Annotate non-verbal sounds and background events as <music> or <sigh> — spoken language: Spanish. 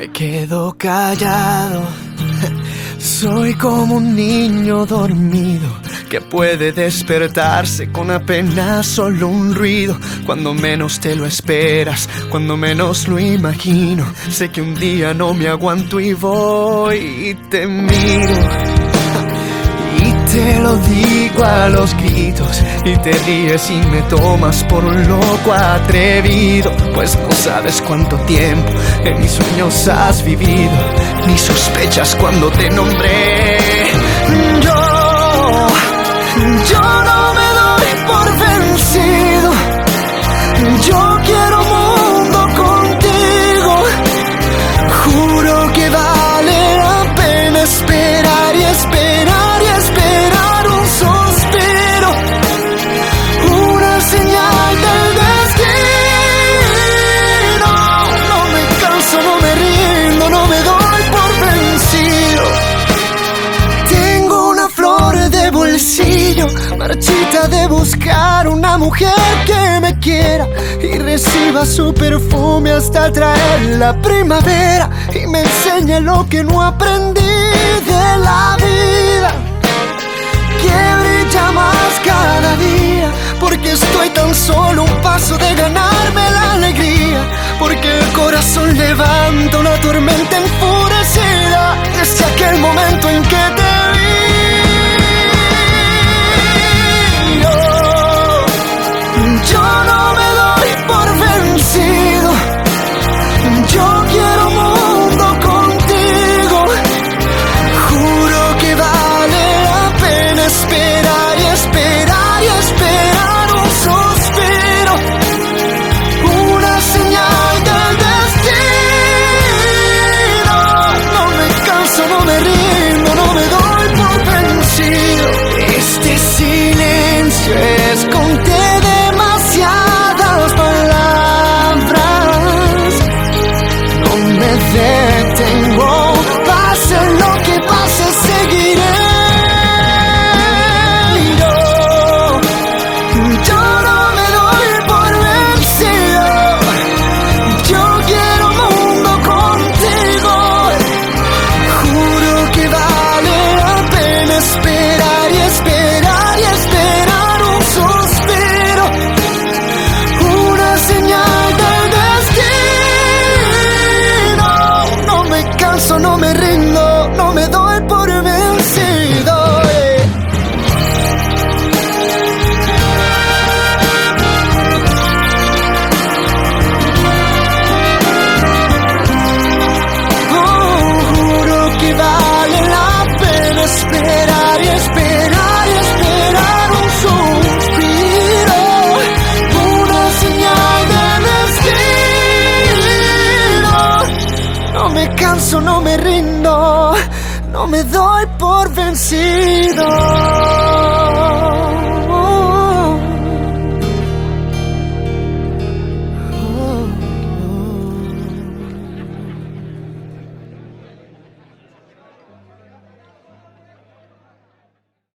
Me quedo callado. <laughs> Soy como un niño dormido que puede despertarse con apenas solo un ruido. Cuando menos te lo esperas, cuando menos lo imagino. Sé que un día no me aguanto y voy y te miro. Te lo digo a los gritos y te ríes y me tomas por un loco atrevido, pues no sabes cuánto tiempo en mis sueños has vivido, ni sospechas cuando te nombré. Yo, yo no de buscar una mujer que me quiera y reciba su perfume hasta traer la primavera y me enseñe lo que no aprendí de la vida. Que brilla más cada día, porque estoy tan solo un paso de ganarme la alegría, porque el corazón levanta una tormenta enfurecida no me rindo, no me doy por vencido.